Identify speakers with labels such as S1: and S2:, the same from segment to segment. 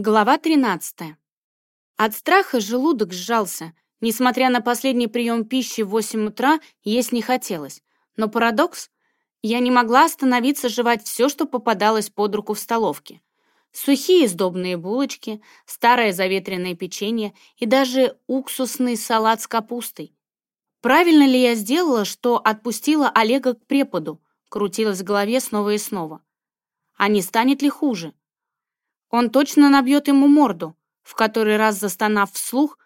S1: Глава 13. От страха желудок сжался. Несмотря на последний прием пищи в 8 утра, есть не хотелось. Но парадокс — я не могла остановиться жевать все, что попадалось под руку в столовке. Сухие сдобные булочки, старое заветренное печенье и даже уксусный салат с капустой. Правильно ли я сделала, что отпустила Олега к преподу? Крутилась в голове снова и снова. А не станет ли хуже? Он точно набьет ему морду, в который раз застонав вслух,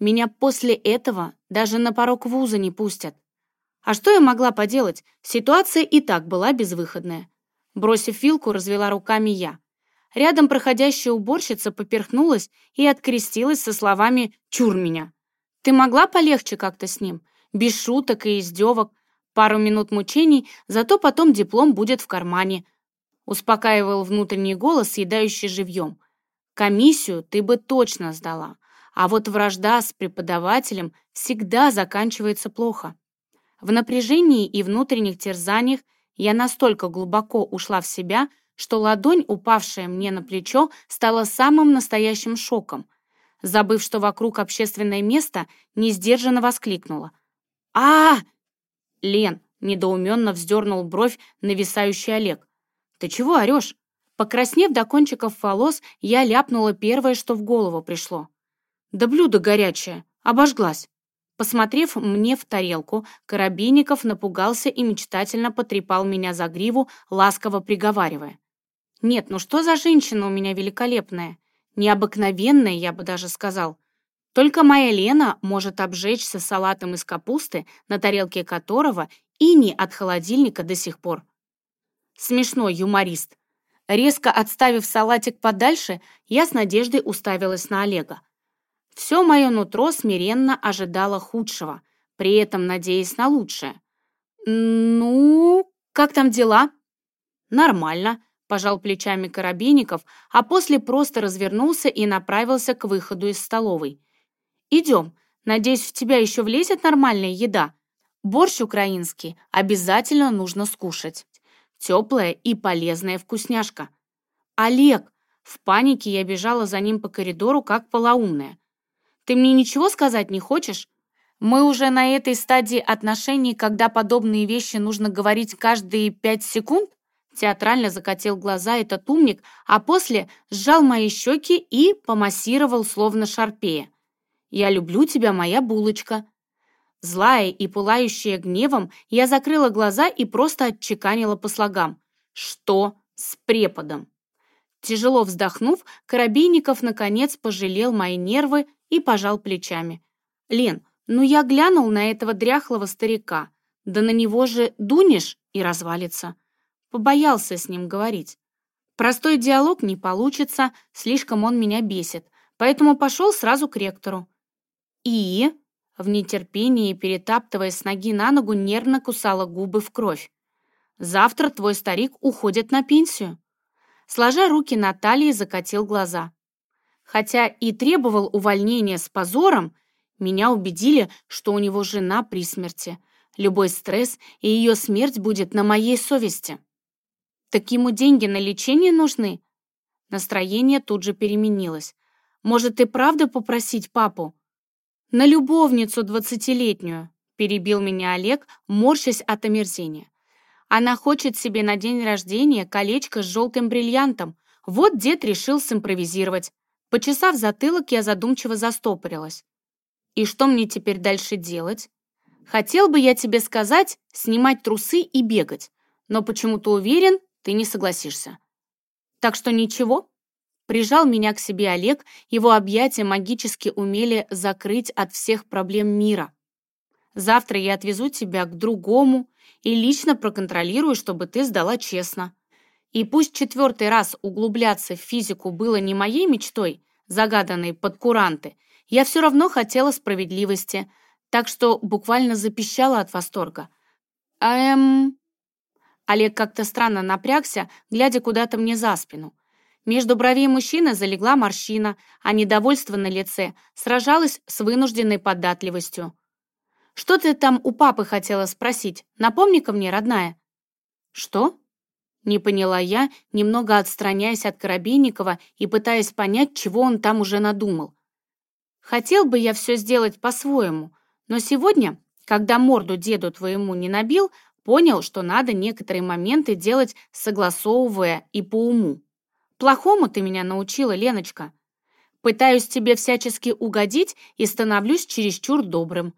S1: меня после этого даже на порог вуза не пустят. А что я могла поделать? Ситуация и так была безвыходная. Бросив вилку, развела руками я. Рядом проходящая уборщица поперхнулась и открестилась со словами «Чур меня!». «Ты могла полегче как-то с ним? Без шуток и издевок. Пару минут мучений, зато потом диплом будет в кармане успокаивал внутренний голос, съедающий живьем. Комиссию ты бы точно сдала, а вот вражда с преподавателем всегда заканчивается плохо. В напряжении и внутренних терзаниях я настолько глубоко ушла в себя, что ладонь, упавшая мне на плечо, стала самым настоящим шоком. Забыв, что вокруг общественное место, несдержанно воскликнула. а, -а, Лен недоуменно вздернул бровь нависающий Олег. «Ты чего орешь?» Покраснев до кончиков волос, я ляпнула первое, что в голову пришло. «Да блюдо горячее! Обожглась!» Посмотрев мне в тарелку, Коробейников напугался и мечтательно потрепал меня за гриву, ласково приговаривая. «Нет, ну что за женщина у меня великолепная? Необыкновенная, я бы даже сказал. Только моя Лена может обжечься салатом из капусты, на тарелке которого и не от холодильника до сих пор. Смешной юморист. Резко отставив салатик подальше, я с надеждой уставилась на Олега. Все мое нутро смиренно ожидало худшего, при этом надеясь на лучшее. «Ну, как там дела?» «Нормально», — пожал плечами Коробейников, а после просто развернулся и направился к выходу из столовой. «Идем. Надеюсь, в тебя еще влезет нормальная еда. Борщ украинский обязательно нужно скушать». Теплая и полезная вкусняшка. «Олег!» В панике я бежала за ним по коридору, как полоумная. «Ты мне ничего сказать не хочешь? Мы уже на этой стадии отношений, когда подобные вещи нужно говорить каждые пять секунд?» Театрально закатил глаза этот умник, а после сжал мои щеки и помассировал, словно шарпея. «Я люблю тебя, моя булочка», Злая и пылающая гневом, я закрыла глаза и просто отчеканила по слогам. «Что с преподом?» Тяжело вздохнув, Коробейников наконец пожалел мои нервы и пожал плечами. «Лен, ну я глянул на этого дряхлого старика. Да на него же дунешь и развалится». Побоялся с ним говорить. Простой диалог не получится, слишком он меня бесит, поэтому пошел сразу к ректору. «И?» В нетерпении, перетаптывая с ноги на ногу, нервно кусала губы в кровь. «Завтра твой старик уходит на пенсию». Сложа руки на талии, закатил глаза. Хотя и требовал увольнения с позором, меня убедили, что у него жена при смерти. Любой стресс и ее смерть будет на моей совести. Так ему деньги на лечение нужны? Настроение тут же переменилось. Может, и правда попросить папу? «На любовницу двадцатилетнюю», — перебил меня Олег, морщась от омерзения. «Она хочет себе на день рождения колечко с желтым бриллиантом. Вот дед решил симпровизировать». Почесав затылок, я задумчиво застопорилась. «И что мне теперь дальше делать?» «Хотел бы я тебе сказать, снимать трусы и бегать, но почему-то уверен, ты не согласишься». «Так что ничего?» Прижал меня к себе Олег, его объятия магически умели закрыть от всех проблем мира. Завтра я отвезу тебя к другому и лично проконтролирую, чтобы ты сдала честно. И пусть четвертый раз углубляться в физику было не моей мечтой, загаданной под куранты, я все равно хотела справедливости, так что буквально запищала от восторга. «Эм...» Олег как-то странно напрягся, глядя куда-то мне за спину. Между бровей мужчины залегла морщина, а недовольство на лице сражалось с вынужденной податливостью. «Что ты там у папы хотела спросить? Напомни-ка мне, родная». «Что?» Не поняла я, немного отстраняясь от Коробейникова и пытаясь понять, чего он там уже надумал. Хотел бы я все сделать по-своему, но сегодня, когда морду деду твоему не набил, понял, что надо некоторые моменты делать согласовывая и по уму. Плохому ты меня научила, Леночка. Пытаюсь тебе всячески угодить и становлюсь чересчур добрым.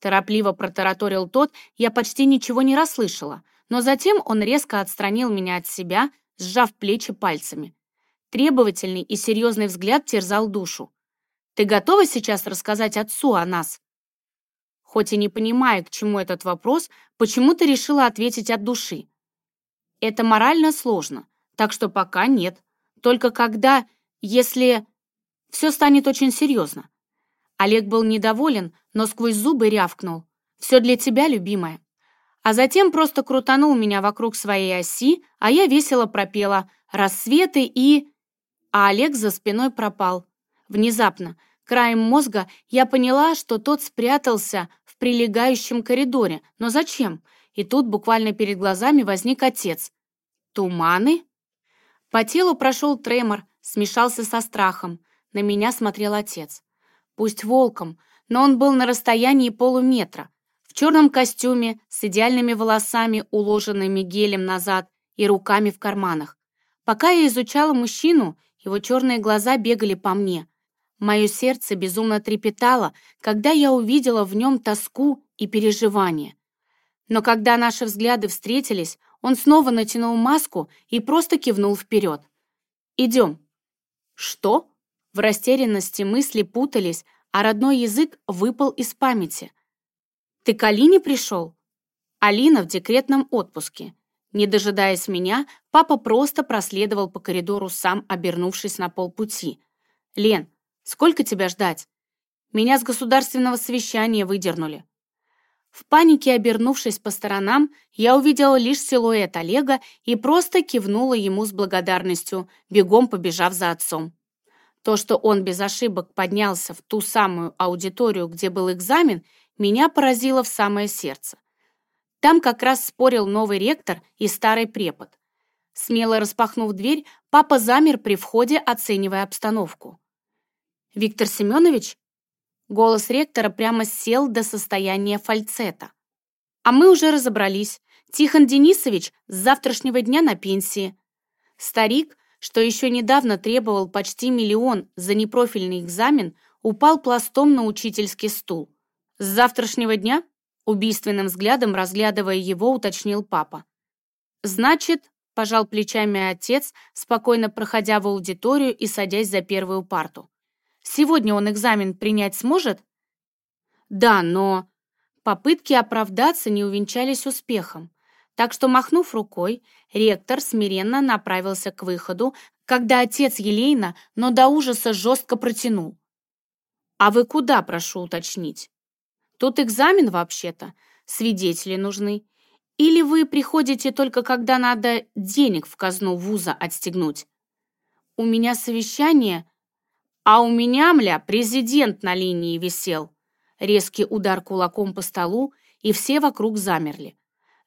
S1: Торопливо протараторил тот, я почти ничего не расслышала, но затем он резко отстранил меня от себя, сжав плечи пальцами. Требовательный и серьезный взгляд терзал душу. «Ты готова сейчас рассказать отцу о нас?» Хоть и не понимая, к чему этот вопрос, почему ты решила ответить от души. Это морально сложно, так что пока нет. Только когда, если все станет очень серьезно. Олег был недоволен, но сквозь зубы рявкнул. «Все для тебя, любимая». А затем просто крутанул меня вокруг своей оси, а я весело пропела «Рассветы» и... А Олег за спиной пропал. Внезапно, краем мозга, я поняла, что тот спрятался в прилегающем коридоре. Но зачем? И тут буквально перед глазами возник отец. «Туманы?» По телу прошел тремор, смешался со страхом. На меня смотрел отец. Пусть волком, но он был на расстоянии полуметра. В черном костюме, с идеальными волосами, уложенными гелем назад и руками в карманах. Пока я изучала мужчину, его черные глаза бегали по мне. Мое сердце безумно трепетало, когда я увидела в нем тоску и переживание. Но когда наши взгляды встретились, он снова натянул маску и просто кивнул вперед. «Идем». «Что?» В растерянности мысли путались, а родной язык выпал из памяти. «Ты к Алине пришел?» Алина в декретном отпуске. Не дожидаясь меня, папа просто проследовал по коридору, сам обернувшись на полпути. «Лен, сколько тебя ждать? Меня с государственного совещания выдернули». В панике обернувшись по сторонам, я увидела лишь силуэт Олега и просто кивнула ему с благодарностью, бегом побежав за отцом. То, что он без ошибок поднялся в ту самую аудиторию, где был экзамен, меня поразило в самое сердце. Там как раз спорил новый ректор и старый препод. Смело распахнув дверь, папа замер при входе, оценивая обстановку. «Виктор Семенович?» Голос ректора прямо сел до состояния фальцета. «А мы уже разобрались. Тихон Денисович с завтрашнего дня на пенсии. Старик что еще недавно требовал почти миллион за непрофильный экзамен, упал пластом на учительский стул. «С завтрашнего дня?» Убийственным взглядом, разглядывая его, уточнил папа. «Значит», — пожал плечами отец, спокойно проходя в аудиторию и садясь за первую парту. «Сегодня он экзамен принять сможет?» «Да, но...» Попытки оправдаться не увенчались успехом. Так что, махнув рукой, ректор смиренно направился к выходу, когда отец Елейна, но до ужаса жестко протянул. «А вы куда, прошу уточнить? Тут экзамен вообще-то, свидетели нужны. Или вы приходите только когда надо денег в казну вуза отстегнуть? У меня совещание, а у меня, мля, президент на линии висел». Резкий удар кулаком по столу, и все вокруг замерли.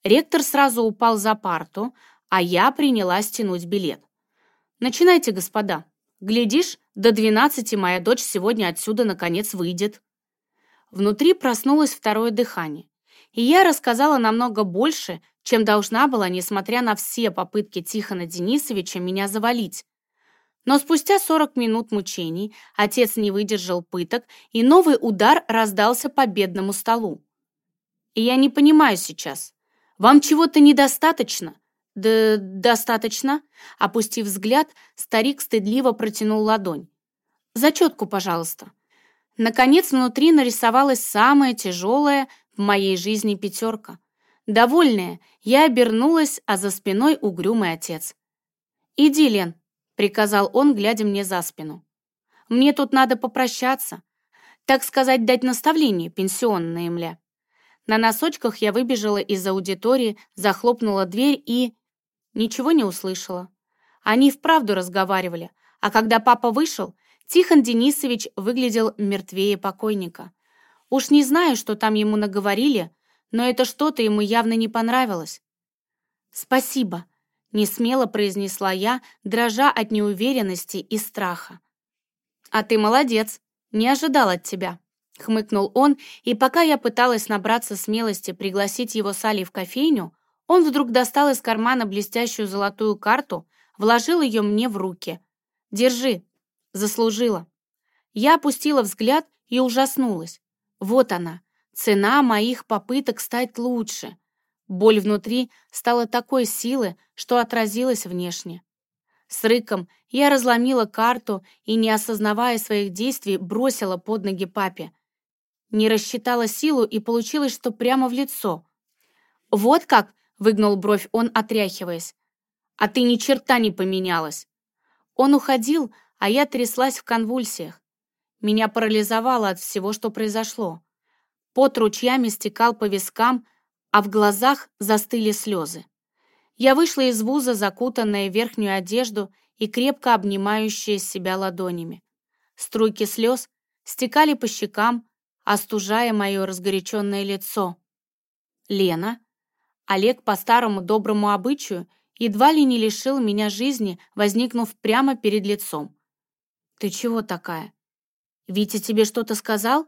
S1: Ректор сразу упал за парту, а я принялась тянуть билет. «Начинайте, господа. Глядишь, до двенадцати моя дочь сегодня отсюда наконец выйдет». Внутри проснулось второе дыхание, и я рассказала намного больше, чем должна была, несмотря на все попытки Тихона Денисовича меня завалить. Но спустя 40 минут мучений отец не выдержал пыток, и новый удар раздался по бедному столу. И я не понимаю сейчас, вам чего-то недостаточно?» «Да достаточно». Опустив взгляд, старик стыдливо протянул ладонь. «Зачетку, пожалуйста». Наконец внутри нарисовалась самая тяжелая в моей жизни пятерка. Довольная, я обернулась, а за спиной угрюмый отец. «Иди, Лен», — приказал он, глядя мне за спину. «Мне тут надо попрощаться. Так сказать, дать наставление пенсионное, мля». На носочках я выбежала из аудитории, захлопнула дверь и... Ничего не услышала. Они вправду разговаривали, а когда папа вышел, Тихон Денисович выглядел мертвее покойника. Уж не знаю, что там ему наговорили, но это что-то ему явно не понравилось. «Спасибо», — несмело произнесла я, дрожа от неуверенности и страха. «А ты молодец, не ожидал от тебя», — хмыкнул он, и пока я пыталась набраться смелости пригласить его с Али в кофейню, он вдруг достал из кармана блестящую золотую карту, вложил ее мне в руки. «Держи, заслужила». Я опустила взгляд и ужаснулась. Вот она, цена моих попыток стать лучше. Боль внутри стала такой силы, что отразилась внешне. С рыком я разломила карту и, не осознавая своих действий, бросила под ноги папе. Не рассчитала силу и получилось, что прямо в лицо. «Вот как!» — выгнул бровь он, отряхиваясь. «А ты ни черта не поменялась!» Он уходил, а я тряслась в конвульсиях. Меня парализовало от всего, что произошло. Пот ручьями стекал по вискам, а в глазах застыли слезы. Я вышла из вуза, закутанная в верхнюю одежду и крепко обнимающая себя ладонями. Струйки слез стекали по щекам, остужая мое разгоряченное лицо. Лена, Олег по старому доброму обычаю, едва ли не лишил меня жизни, возникнув прямо перед лицом. «Ты чего такая? Витя тебе что-то сказал?»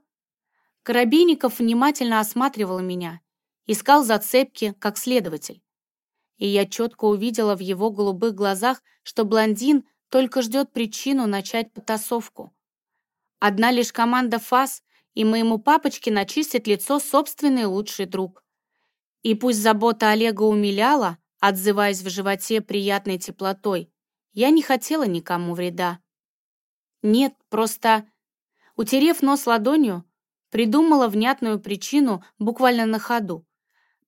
S1: Коробейников внимательно осматривал меня, искал зацепки, как следователь. И я четко увидела в его голубых глазах, что блондин только ждет причину начать потасовку. Одна лишь команда ФАС, и моему папочке начистит лицо собственный лучший друг. И пусть забота Олега умиляла, отзываясь в животе приятной теплотой, я не хотела никому вреда. Нет, просто, утерев нос ладонью, Придумала внятную причину буквально на ходу.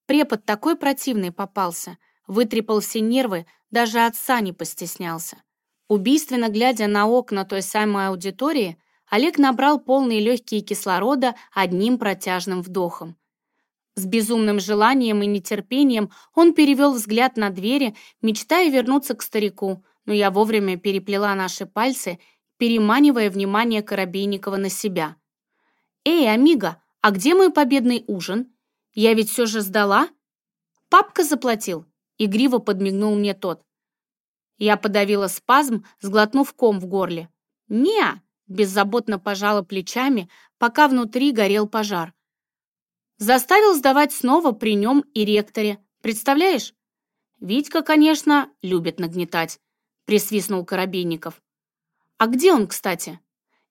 S1: Препод такой противный попался, вытрепал все нервы, даже отца не постеснялся. Убийственно глядя на окна той самой аудитории, Олег набрал полные легкие кислорода одним протяжным вдохом. С безумным желанием и нетерпением он перевел взгляд на двери, мечтая вернуться к старику, но я вовремя переплела наши пальцы, переманивая внимание Коробейникова на себя. «Эй, амиго, а где мой победный ужин? Я ведь все же сдала?» «Папка заплатил», — игриво подмигнул мне тот. Я подавила спазм, сглотнув ком в горле. «Не!» — беззаботно пожала плечами, пока внутри горел пожар. Заставил сдавать снова при нем и ректоре. Представляешь? Витька, конечно, любит нагнетать, присвистнул Коробейников. А где он, кстати?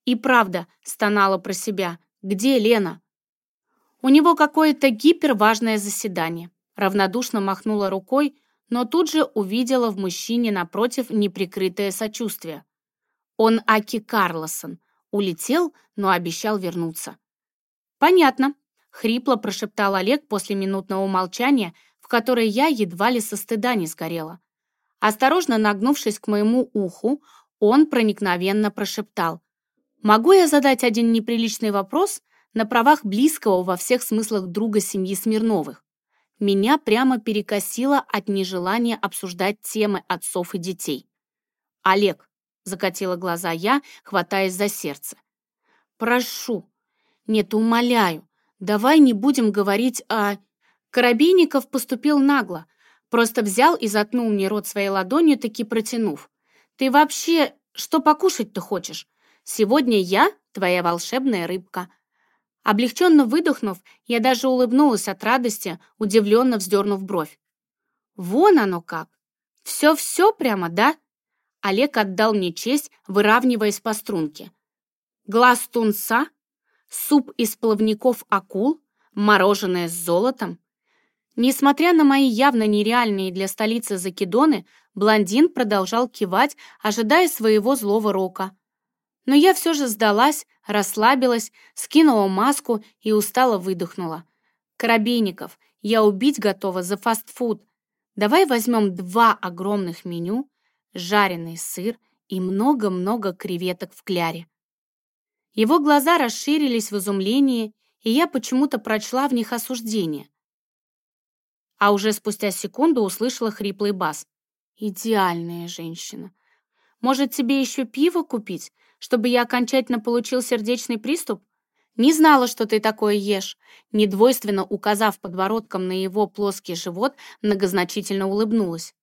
S1: И правда, стонала про себя. Где Лена?» «У него какое-то гиперважное заседание», равнодушно махнула рукой, но тут же увидела в мужчине напротив неприкрытое сочувствие. Он Аки Карлосон. Улетел, но обещал вернуться. «Понятно», — хрипло прошептал Олег после минутного молчания, в которое я едва ли со стыда не сгорела. Осторожно нагнувшись к моему уху, он проникновенно прошептал. Могу я задать один неприличный вопрос на правах близкого во всех смыслах друга семьи Смирновых? Меня прямо перекосило от нежелания обсуждать темы отцов и детей. «Олег», — закатила глаза я, хватаясь за сердце. «Прошу, нет, умоляю, давай не будем говорить о...» Коробейников поступил нагло, просто взял и заткнул мне рот своей ладонью, таки протянув. «Ты вообще что покушать-то хочешь? Сегодня я твоя волшебная рыбка». Облегченно выдохнув, я даже улыбнулась от радости, удивленно вздернув бровь. «Вон оно как! Все-все прямо, да?» Олег отдал мне честь, выравниваясь по струнке. Глаз тунца, суп из плавников акул, мороженое с золотом. Несмотря на мои явно нереальные для столицы закидоны, блондин продолжал кивать, ожидая своего злого рока. Но я все же сдалась, расслабилась, скинула маску и устало выдохнула. «Коробейников, я убить готова за фастфуд. Давай возьмем два огромных меню, жареный сыр и много-много креветок в кляре». Его глаза расширились в изумлении, и я почему-то прочла в них осуждение. А уже спустя секунду услышала хриплый бас. «Идеальная женщина. Может, тебе еще пиво купить? чтобы я окончательно получил сердечный приступ? Не знала, что ты такое ешь. Недвойственно указав подбородком на его плоский живот, многозначительно улыбнулась.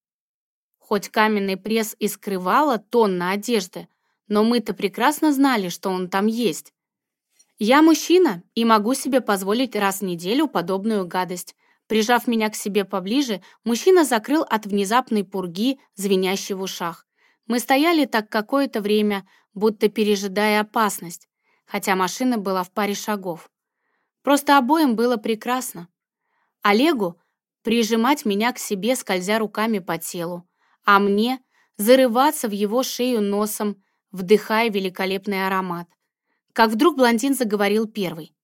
S1: Хоть каменный пресс и скрывала тонна одежды, но мы-то прекрасно знали, что он там есть. Я мужчина и могу себе позволить раз в неделю подобную гадость. Прижав меня к себе поближе, мужчина закрыл от внезапной пурги, звенящей в ушах. Мы стояли так какое-то время, будто пережидая опасность, хотя машина была в паре шагов. Просто обоим было прекрасно. Олегу прижимать меня к себе, скользя руками по телу, а мне зарываться в его шею носом, вдыхая великолепный аромат. Как вдруг блондин заговорил первый.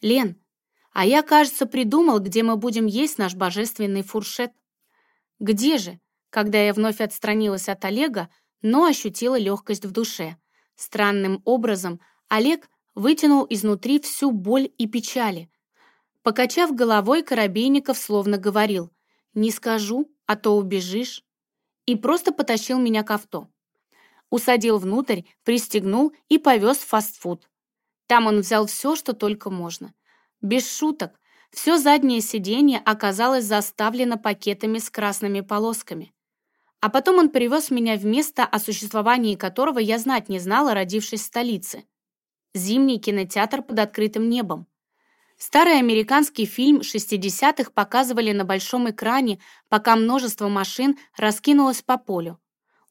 S1: «Лен, а я, кажется, придумал, где мы будем есть наш божественный фуршет». «Где же?» Когда я вновь отстранилась от Олега, но ощутила легкость в душе. Странным образом Олег вытянул изнутри всю боль и печали. Покачав головой, Коробейников словно говорил «Не скажу, а то убежишь» и просто потащил меня к авто. Усадил внутрь, пристегнул и повез в фастфуд. Там он взял все, что только можно. Без шуток, все заднее сиденье оказалось заставлено пакетами с красными полосками. А потом он привез меня в место, о существовании которого я знать не знала, родившись в столице. Зимний кинотеатр под открытым небом. Старый американский фильм 60-х показывали на большом экране, пока множество машин раскинулось по полю.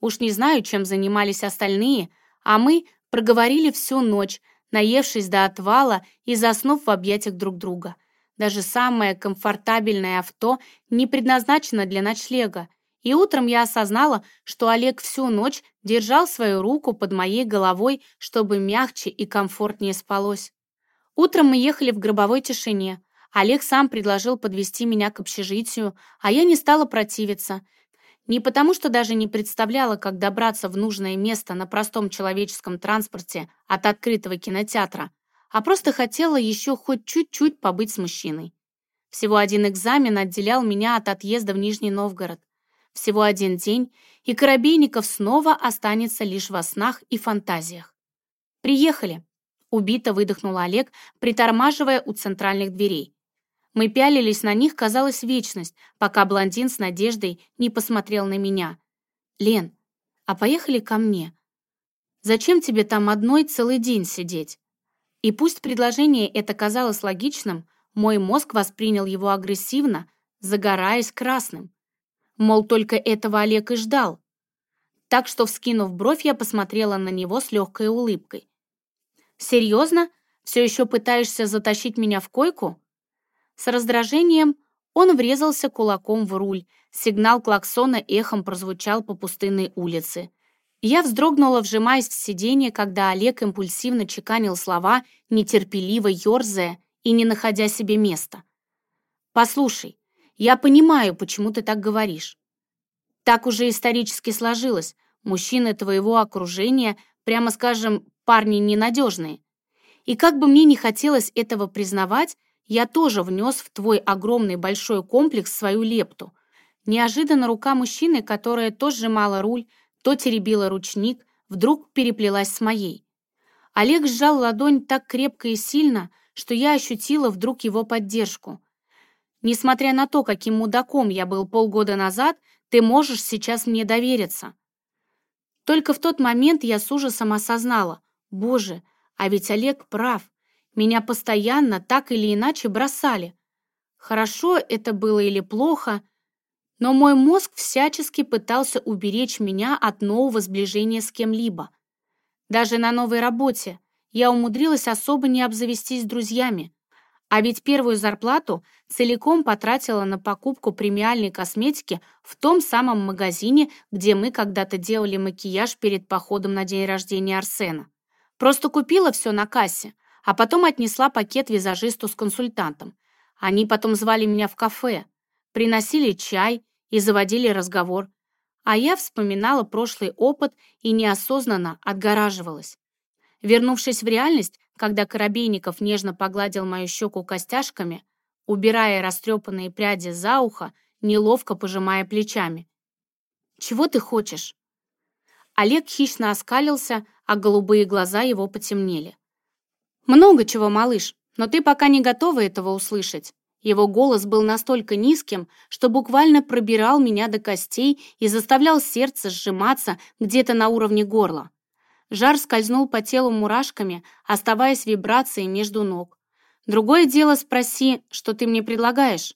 S1: Уж не знаю, чем занимались остальные, а мы проговорили всю ночь, наевшись до отвала и заснув в объятиях друг друга. Даже самое комфортабельное авто не предназначено для ночлега, и утром я осознала, что Олег всю ночь держал свою руку под моей головой, чтобы мягче и комфортнее спалось. Утром мы ехали в гробовой тишине. Олег сам предложил подвести меня к общежитию, а я не стала противиться. Не потому, что даже не представляла, как добраться в нужное место на простом человеческом транспорте от открытого кинотеатра, а просто хотела еще хоть чуть-чуть побыть с мужчиной. Всего один экзамен отделял меня от отъезда в Нижний Новгород. Всего один день, и Коробейников снова останется лишь во снах и фантазиях. «Приехали», — убито выдохнул Олег, притормаживая у центральных дверей. Мы пялились на них, казалось, вечность, пока блондин с надеждой не посмотрел на меня. «Лен, а поехали ко мне? Зачем тебе там одной целый день сидеть?» И пусть предложение это казалось логичным, мой мозг воспринял его агрессивно, загораясь красным. Мол, только этого Олег и ждал. Так что, вскинув бровь, я посмотрела на него с легкой улыбкой. «Серьезно? Все еще пытаешься затащить меня в койку?» С раздражением он врезался кулаком в руль. Сигнал клаксона эхом прозвучал по пустынной улице. Я вздрогнула, вжимаясь в сиденье, когда Олег импульсивно чеканил слова, нетерпеливо ерзая и не находя себе места. «Послушай, я понимаю, почему ты так говоришь. Так уже исторически сложилось. Мужчины твоего окружения, прямо скажем, парни ненадежные. И как бы мне не хотелось этого признавать, я тоже внес в твой огромный большой комплекс свою лепту. Неожиданно рука мужчины, которая то сжимала руль, то теребила ручник, вдруг переплелась с моей. Олег сжал ладонь так крепко и сильно, что я ощутила вдруг его поддержку. Несмотря на то, каким мудаком я был полгода назад, ты можешь сейчас мне довериться. Только в тот момент я с ужасом осознала, боже, а ведь Олег прав. Меня постоянно так или иначе бросали. Хорошо это было или плохо, но мой мозг всячески пытался уберечь меня от нового сближения с кем-либо. Даже на новой работе я умудрилась особо не обзавестись друзьями. А ведь первую зарплату целиком потратила на покупку премиальной косметики в том самом магазине, где мы когда-то делали макияж перед походом на день рождения Арсена. Просто купила все на кассе, а потом отнесла пакет визажисту с консультантом. Они потом звали меня в кафе, приносили чай и заводили разговор. А я вспоминала прошлый опыт и неосознанно отгораживалась. Вернувшись в реальность, когда Коробейников нежно погладил мою щеку костяшками, убирая растрепанные пряди за ухо, неловко пожимая плечами. «Чего ты хочешь?» Олег хищно оскалился, а голубые глаза его потемнели. «Много чего, малыш, но ты пока не готова этого услышать. Его голос был настолько низким, что буквально пробирал меня до костей и заставлял сердце сжиматься где-то на уровне горла. Жар скользнул по телу мурашками, оставаясь вибрацией между ног. Другое дело спроси, что ты мне предлагаешь.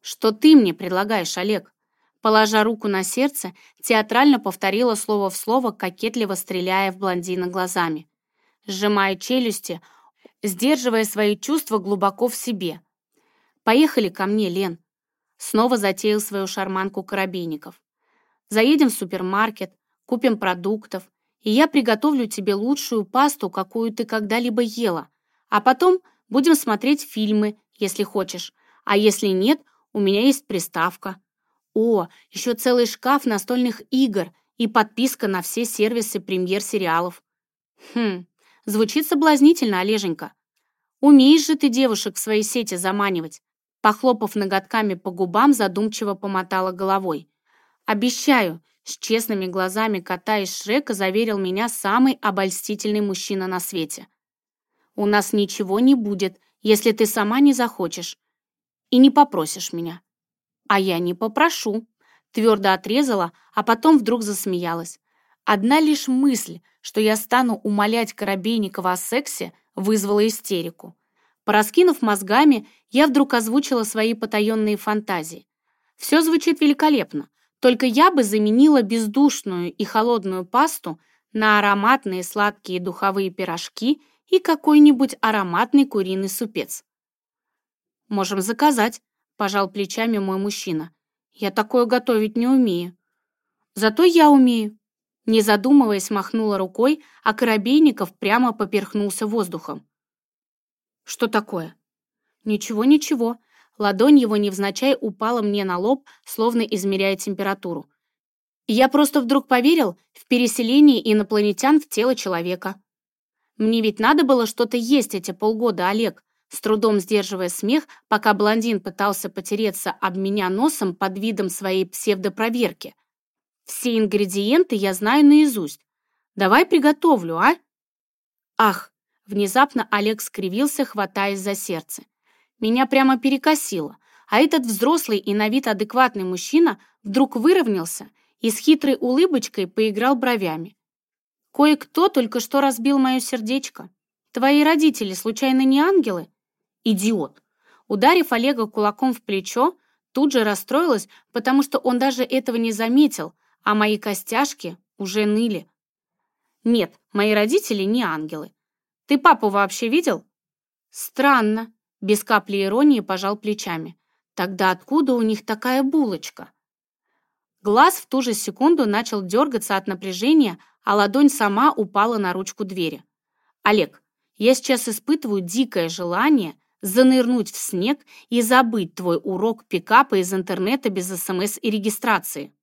S1: Что ты мне предлагаешь, Олег? Положа руку на сердце, театрально повторила слово в слово, кокетливо стреляя в блондина глазами. Сжимая челюсти, сдерживая свои чувства глубоко в себе. «Поехали ко мне, Лен!» Снова затеял свою шарманку Коробейников. «Заедем в супермаркет, купим продуктов, и я приготовлю тебе лучшую пасту, какую ты когда-либо ела. А потом будем смотреть фильмы, если хочешь. А если нет, у меня есть приставка. О, еще целый шкаф настольных игр и подписка на все сервисы премьер-сериалов. Хм, звучит соблазнительно, Олеженька. Умеешь же ты девушек в свои сети заманивать. Похлопав ноготками по губам, задумчиво помотала головой. Обещаю, с честными глазами кота из Шрека заверил меня самый обольстительный мужчина на свете. «У нас ничего не будет, если ты сама не захочешь и не попросишь меня». «А я не попрошу», — твердо отрезала, а потом вдруг засмеялась. Одна лишь мысль, что я стану умолять Коробейникова о сексе, вызвала истерику. Пораскинув мозгами, я вдруг озвучила свои потаенные фантазии. Все звучит великолепно, только я бы заменила бездушную и холодную пасту на ароматные сладкие духовые пирожки и какой-нибудь ароматный куриный супец. «Можем заказать», — пожал плечами мой мужчина. «Я такое готовить не умею». «Зато я умею». Не задумываясь, махнула рукой, а Коробейников прямо поперхнулся воздухом. «Что такое?» «Ничего, ничего. Ладонь его невзначай упала мне на лоб, словно измеряя температуру. Я просто вдруг поверил в переселение инопланетян в тело человека. Мне ведь надо было что-то есть эти полгода, Олег, с трудом сдерживая смех, пока блондин пытался потереться об меня носом под видом своей псевдопроверки. Все ингредиенты я знаю наизусть. Давай приготовлю, а? Ах, внезапно Олег скривился, хватаясь за сердце. Меня прямо перекосило, а этот взрослый и на вид адекватный мужчина вдруг выровнялся и с хитрой улыбочкой поиграл бровями. «Кое-кто только что разбил мое сердечко. Твои родители, случайно, не ангелы?» «Идиот!» Ударив Олега кулаком в плечо, тут же расстроилась, потому что он даже этого не заметил, а мои костяшки уже ныли. «Нет, мои родители не ангелы. Ты папу вообще видел?» «Странно», без капли иронии пожал плечами. Тогда откуда у них такая булочка? Глаз в ту же секунду начал дергаться от напряжения, а ладонь сама упала на ручку двери. «Олег, я сейчас испытываю дикое желание занырнуть в снег и забыть твой урок пикапа из интернета без СМС и регистрации».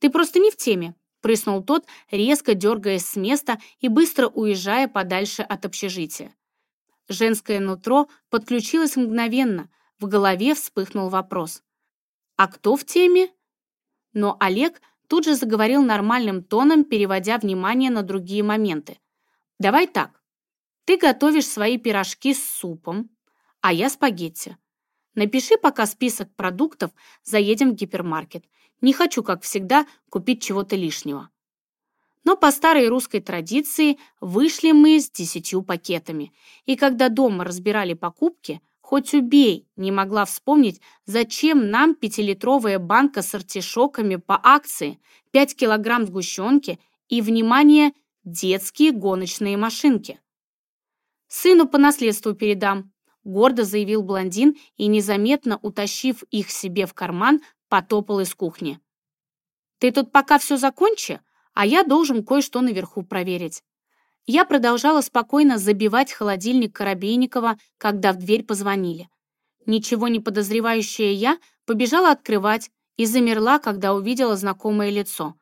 S1: «Ты просто не в теме», — прыснул тот, резко дергаясь с места и быстро уезжая подальше от общежития. Женское нутро подключилось мгновенно, в голове вспыхнул вопрос. «А кто в теме?» Но Олег тут же заговорил нормальным тоном, переводя внимание на другие моменты. «Давай так. Ты готовишь свои пирожки с супом, а я спагетти. Напиши пока список продуктов, заедем в гипермаркет. Не хочу, как всегда, купить чего-то лишнего. Но по старой русской традиции вышли мы с десятью пакетами. И когда дома разбирали покупки, хоть убей, не могла вспомнить, зачем нам пятилитровая банка с артишоками по акции, 5 килограмм сгущенки и, внимание, детские гоночные машинки. «Сыну по наследству передам», — гордо заявил блондин и, незаметно утащив их себе в карман, потопал из кухни. «Ты тут пока все закончи, а я должен кое-что наверху проверить. Я продолжала спокойно забивать холодильник Коробейникова, когда в дверь позвонили. Ничего не подозревающая я побежала открывать и замерла, когда увидела знакомое лицо.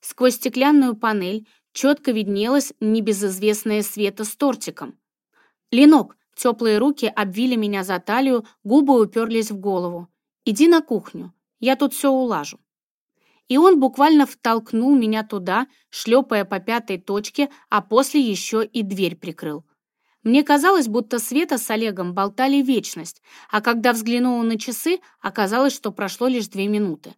S1: Сквозь стеклянную панель четко виднелась небезызвестная Света с тортиком. «Ленок!» Теплые руки обвили меня за талию, губы уперлись в голову. «Иди на кухню, я тут все улажу» и он буквально втолкнул меня туда, шлепая по пятой точке, а после еще и дверь прикрыл. Мне казалось, будто Света с Олегом болтали вечность, а когда взглянула на часы, оказалось, что прошло лишь две минуты.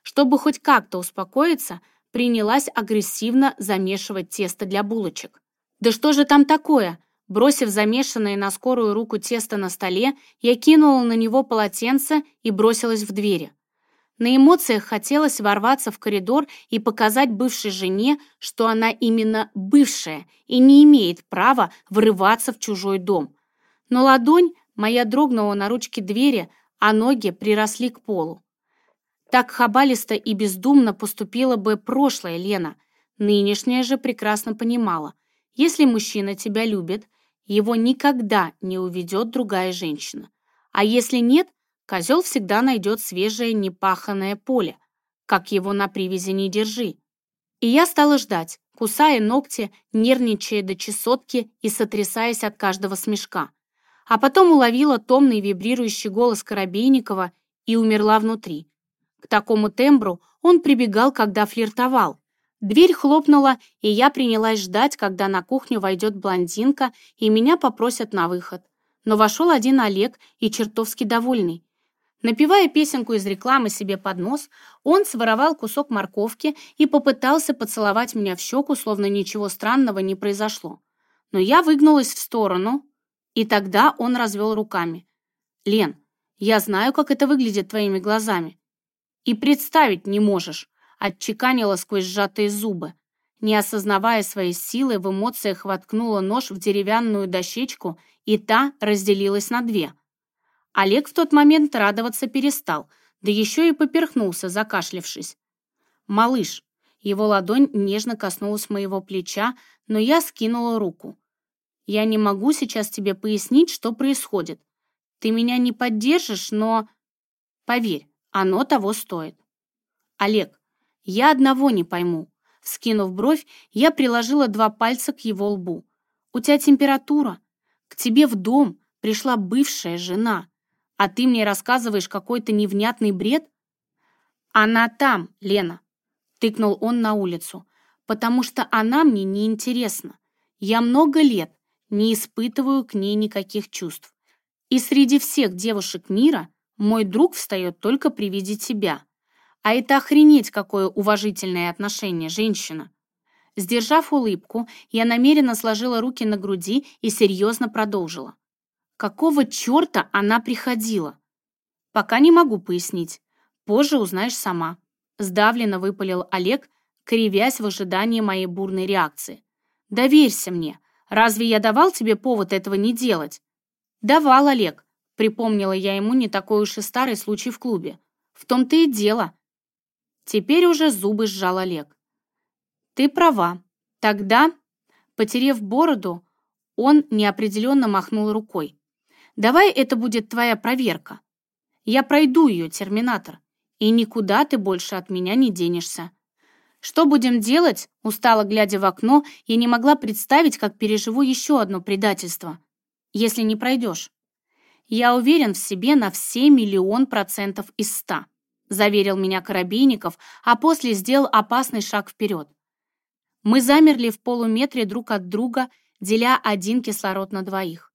S1: Чтобы хоть как-то успокоиться, принялась агрессивно замешивать тесто для булочек. «Да что же там такое?» Бросив замешанное на скорую руку тесто на столе, я кинула на него полотенце и бросилась в двери. На эмоциях хотелось ворваться в коридор и показать бывшей жене, что она именно бывшая и не имеет права врываться в чужой дом. Но ладонь моя дрогнула на ручке двери, а ноги приросли к полу. Так хабалисто и бездумно поступила бы прошлая Лена. Нынешняя же прекрасно понимала, если мужчина тебя любит, его никогда не уведет другая женщина. А если нет, Козел всегда найдет свежее непаханное поле, как его на привязи не держи. И я стала ждать, кусая ногти, нервничая до чесотки и сотрясаясь от каждого смешка. А потом уловила томный вибрирующий голос Коробейникова и умерла внутри. К такому тембру он прибегал, когда флиртовал. Дверь хлопнула, и я принялась ждать, когда на кухню войдет блондинка и меня попросят на выход. Но вошел один Олег и чертовски довольный. Напевая песенку из рекламы себе под нос, он своровал кусок морковки и попытался поцеловать меня в щеку, словно ничего странного не произошло. Но я выгнулась в сторону, и тогда он развел руками. «Лен, я знаю, как это выглядит твоими глазами. И представить не можешь», — отчеканила сквозь сжатые зубы. Не осознавая своей силы, в эмоциях воткнула нож в деревянную дощечку, и та разделилась на две — Олег в тот момент радоваться перестал, да еще и поперхнулся, закашлявшись. «Малыш!» Его ладонь нежно коснулась моего плеча, но я скинула руку. «Я не могу сейчас тебе пояснить, что происходит. Ты меня не поддержишь, но...» «Поверь, оно того стоит». «Олег, я одного не пойму». Скинув бровь, я приложила два пальца к его лбу. «У тебя температура. К тебе в дом пришла бывшая жена. А ты мне рассказываешь какой-то невнятный бред? Она там, Лена, тыкнул он на улицу, потому что она мне не интересна. Я много лет не испытываю к ней никаких чувств. И среди всех девушек мира мой друг встает только при виде тебя. А это охренеть какое уважительное отношение, женщина. Сдержав улыбку, я намеренно сложила руки на груди и серьезно продолжила. Какого черта она приходила? Пока не могу пояснить. Позже узнаешь сама. Сдавленно выпалил Олег, кривясь в ожидании моей бурной реакции. Доверься мне. Разве я давал тебе повод этого не делать? Давал, Олег. Припомнила я ему не такой уж и старый случай в клубе. В том-то и дело. Теперь уже зубы сжал Олег. Ты права. Тогда, потерев бороду, он неопределенно махнул рукой. Давай это будет твоя проверка. Я пройду ее, терминатор, и никуда ты больше от меня не денешься. Что будем делать? Устало глядя в окно, я не могла представить, как переживу еще одно предательство, если не пройдешь. Я уверен в себе на все миллион процентов из ста, заверил меня Коробейников, а после сделал опасный шаг вперед. Мы замерли в полуметре друг от друга, деля один кислород на двоих.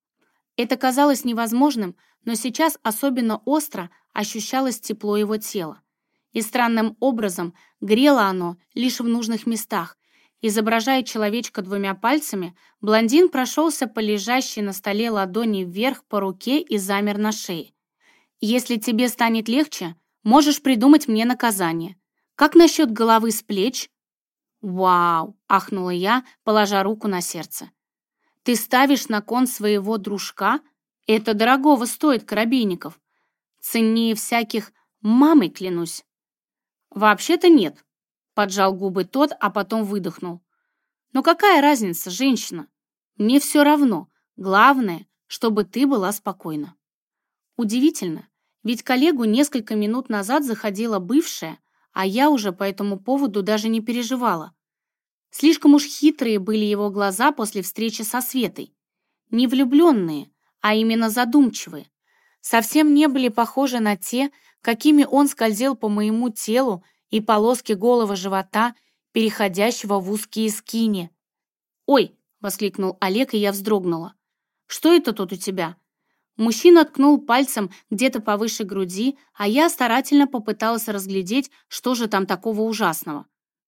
S1: Это казалось невозможным, но сейчас особенно остро ощущалось тепло его тела. И странным образом грело оно лишь в нужных местах. Изображая человечка двумя пальцами, блондин прошелся по лежащей на столе ладони вверх по руке и замер на шее. «Если тебе станет легче, можешь придумать мне наказание. Как насчет головы с плеч?» «Вау!» — ахнула я, положа руку на сердце. Ты ставишь на кон своего дружка? Это дорогого стоит, Коробейников. Ценнее всяких мамой клянусь. Вообще-то нет, поджал губы тот, а потом выдохнул. Но какая разница, женщина? Мне все равно. Главное, чтобы ты была спокойна. Удивительно, ведь коллегу несколько минут назад заходила бывшая, а я уже по этому поводу даже не переживала. Слишком уж хитрые были его глаза после встречи со Светой. Не влюбленные, а именно задумчивые. Совсем не были похожи на те, какими он скользил по моему телу и полоске голого живота, переходящего в узкие скини. «Ой!» — воскликнул Олег, и я вздрогнула. Что это тут у тебя?» Мужчина ткнул пальцем где-то повыше груди, а я старательно попыталась разглядеть, что же там такого ужасного.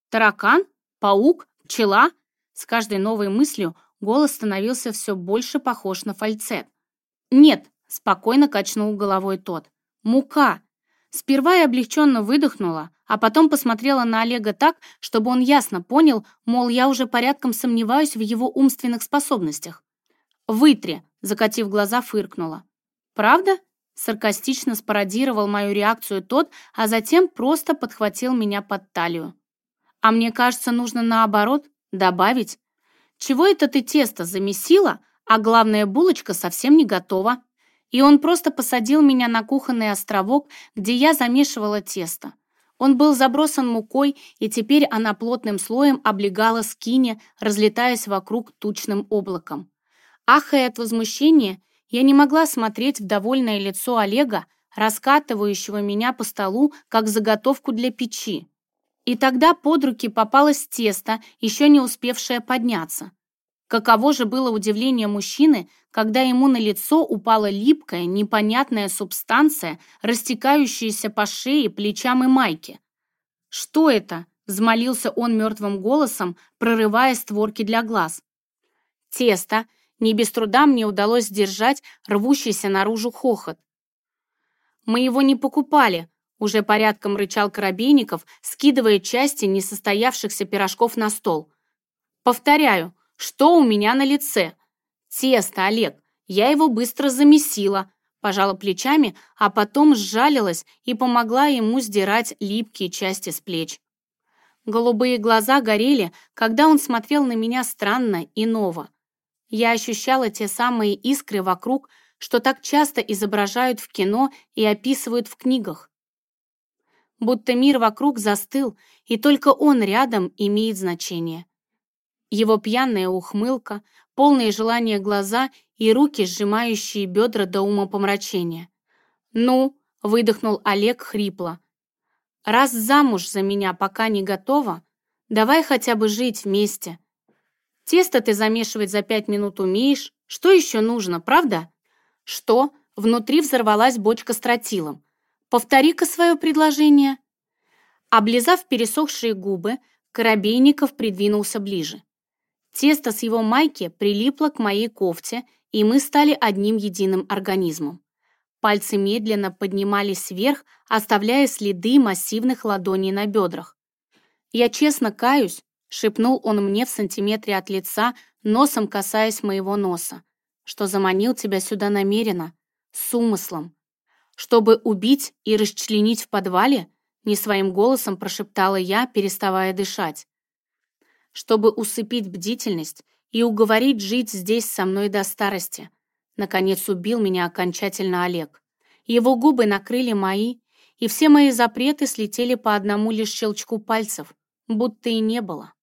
S1: «Таракан? Паук? Пчела?» С каждой новой мыслью голос становился все больше похож на фальцет. «Нет», — спокойно качнул головой тот. «Мука». Сперва я облегченно выдохнула, а потом посмотрела на Олега так, чтобы он ясно понял, мол, я уже порядком сомневаюсь в его умственных способностях. «Вытри», — закатив глаза, фыркнула. «Правда?» — саркастично спародировал мою реакцию тот, а затем просто подхватил меня под талию. «А мне кажется, нужно наоборот добавить. Чего это ты тесто замесила, а главная булочка совсем не готова?» И он просто посадил меня на кухонный островок, где я замешивала тесто. Он был забросан мукой, и теперь она плотным слоем облегала скини, разлетаясь вокруг тучным облаком. Ахая от возмущения, я не могла смотреть в довольное лицо Олега, раскатывающего меня по столу, как заготовку для печи. И тогда под руки попалось тесто, еще не успевшее подняться. Каково же было удивление мужчины, когда ему на лицо упала липкая, непонятная субстанция, растекающаяся по шее, плечам и майке. «Что это?» — взмолился он мертвым голосом, прорывая створки для глаз. «Тесто», не без труда мне удалось сдержать рвущийся наружу хохот. «Мы его не покупали», — уже порядком рычал Коробейников, скидывая части несостоявшихся пирожков на стол. «Повторяю, что у меня на лице? Тесто, Олег, я его быстро замесила», пожала плечами, а потом сжалилась и помогла ему сдирать липкие части с плеч. Голубые глаза горели, когда он смотрел на меня странно и ново. Я ощущала те самые искры вокруг, что так часто изображают в кино и описывают в книгах. Будто мир вокруг застыл, и только он рядом имеет значение. Его пьяная ухмылка, полные желания глаза и руки, сжимающие бедра до умопомрачения. «Ну», — выдохнул Олег хрипло, «раз замуж за меня пока не готова, давай хотя бы жить вместе, Тесто ты замешивать за пять минут умеешь. Что еще нужно, правда? Что? Внутри взорвалась бочка с тротилом. Повтори-ка свое предложение. Облизав пересохшие губы, Коробейников придвинулся ближе. Тесто с его майки прилипло к моей кофте, и мы стали одним единым организмом. Пальцы медленно поднимались вверх, оставляя следы массивных ладоней на бедрах. Я честно каюсь, шепнул он мне в сантиметре от лица, носом касаясь моего носа, что заманил тебя сюда намеренно, с умыслом. Чтобы убить и расчленить в подвале, не своим голосом прошептала я, переставая дышать. Чтобы усыпить бдительность и уговорить жить здесь со мной до старости. Наконец убил меня окончательно Олег. Его губы накрыли мои, и все мои запреты слетели по одному лишь щелчку пальцев, будто и не было.